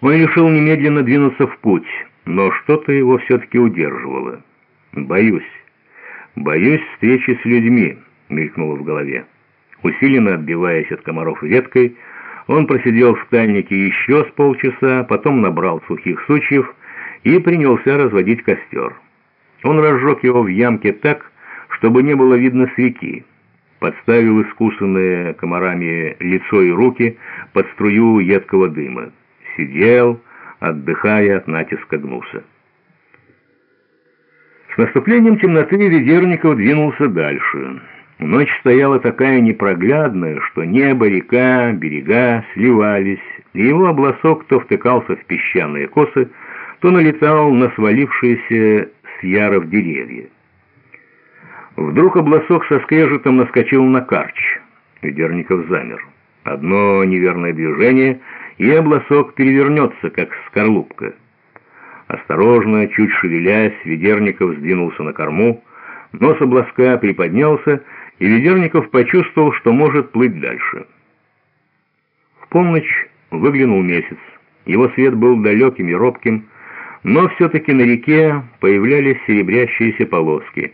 Он решил немедленно двинуться в путь, но что-то его все-таки удерживало. «Боюсь, боюсь встречи с людьми», — мелькнуло в голове. Усиленно отбиваясь от комаров веткой, он просидел в стальнике еще с полчаса, потом набрал сухих сучьев и принялся разводить костер. Он разжег его в ямке так, чтобы не было видно с реки. Подставил искусанные комарами лицо и руки под струю едкого дыма. Сидел, отдыхая от натиска гнуса. С наступлением темноты Ведерников двинулся дальше. Ночь стояла такая непроглядная, что небо, река, берега сливались, и его обласок то втыкался в песчаные косы, то налетал на свалившиеся с яров деревья. Вдруг обласок со скрежетом наскочил на карч. Ведерников замер. Одно неверное движение, и обласок перевернется, как скорлупка. Осторожно, чуть шевелясь, Ведерников сдвинулся на корму, нос обласка приподнялся, и Ведерников почувствовал, что может плыть дальше. В полночь выглянул месяц. Его свет был далеким и робким, но все-таки на реке появлялись серебрящиеся полоски.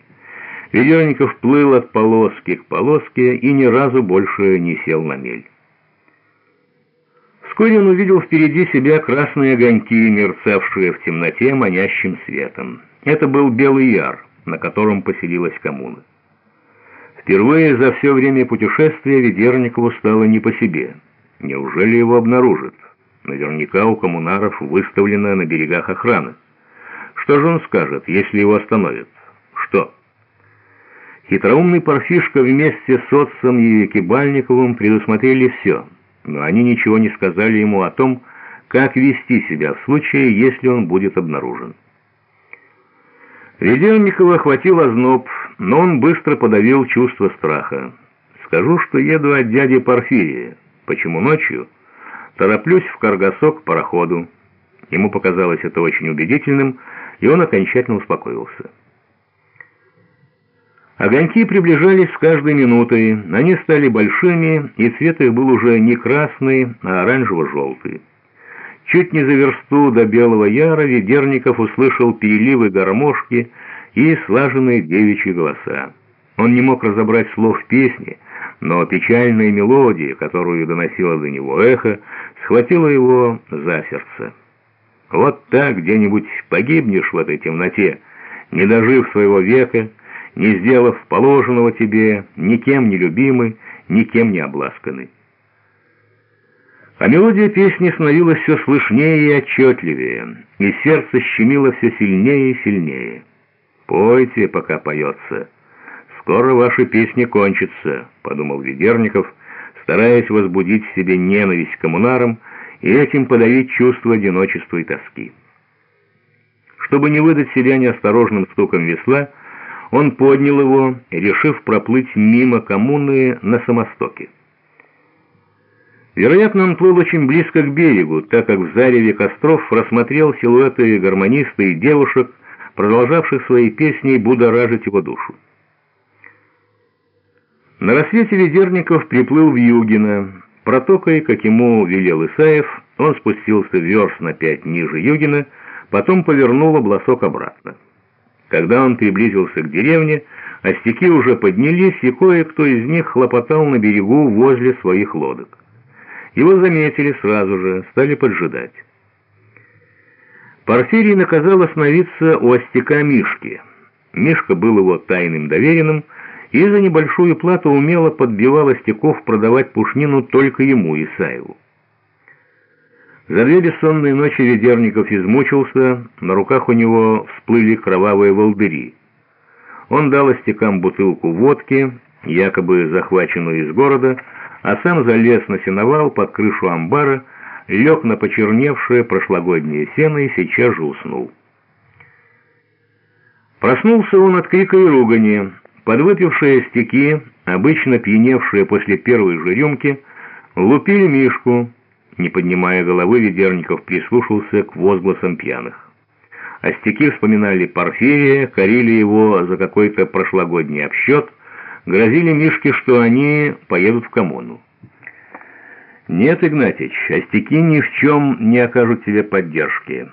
Ведерников плыл от полоски к полоске и ни разу больше не сел на мель. Вскоре он увидел впереди себя красные огоньки, мерцавшие в темноте манящим светом. Это был Белый Яр, на котором поселилась коммуна. Впервые за все время путешествия Ведерникову стало не по себе. Неужели его обнаружат? Наверняка у коммунаров выставлена на берегах охрана. Что же он скажет, если его остановят? Что? Хитроумный парфишка вместе с отцом и Кибальниковым предусмотрели все, но они ничего не сказали ему о том, как вести себя в случае, если он будет обнаружен. Ведерникова охватил озноб, но он быстро подавил чувство страха. «Скажу, что еду от дяди Порфирия. Почему ночью?» «Тороплюсь в Каргасок к пароходу». Ему показалось это очень убедительным, и он окончательно успокоился. Огоньки приближались с каждой минутой, они стали большими, и цвет их был уже не красный, а оранжево-желтый. Чуть не за версту до Белого Яра Ведерников услышал переливы гармошки и слаженные девичьи голоса. Он не мог разобрать слов песни, но печальная мелодия, которую доносила до него эхо, схватила его за сердце. Вот так где-нибудь погибнешь в этой темноте, не дожив своего века, не сделав положенного тебе, никем не любимый, никем не обласканный. А мелодия песни становилась все слышнее и отчетливее, и сердце щемило все сильнее и сильнее. «Пойте, пока поется. Скоро ваша песня кончится», — подумал Ведерников, стараясь возбудить в себе ненависть к коммунарам и этим подавить чувство одиночества и тоски. Чтобы не выдать себя неосторожным стуком весла, он поднял его, решив проплыть мимо коммуны на самостоке. Вероятно, он плыл очень близко к берегу, так как в зареве костров рассмотрел силуэты гармонисты и девушек, продолжавших свои песни будоражить его душу. На рассвете Ведерников приплыл в Югино. Протокой, как ему велел Исаев, он спустился верст на пять ниже Югина, потом повернул обласок обратно. Когда он приблизился к деревне, остяки уже поднялись, и кое-кто из них хлопотал на берегу возле своих лодок. Его заметили сразу же, стали поджидать. Порфирий наказал остановиться у остяка Мишки. Мишка был его тайным доверенным, и за небольшую плату умело подбивал остяков продавать пушнину только ему, Исаеву. За две бессонные ночи Ведерников измучился, на руках у него всплыли кровавые волдыри. Он дал остякам бутылку водки, якобы захваченную из города, а сам залез на сеновал под крышу амбара, лег на почерневшее прошлогоднее сено и сейчас же уснул. Проснулся он от крика и ругани. Подвыпившие стеки, обычно пьяневшие после первой же рюмки, лупили Мишку. Не поднимая головы, Ведерников прислушался к возгласам пьяных. Остяки вспоминали Порфирия, корили его за какой-то прошлогодний обсчет — грозили Мишке, что они поедут в коммуну. «Нет, Игнатьич, остяки ни в чем не окажут тебе поддержки.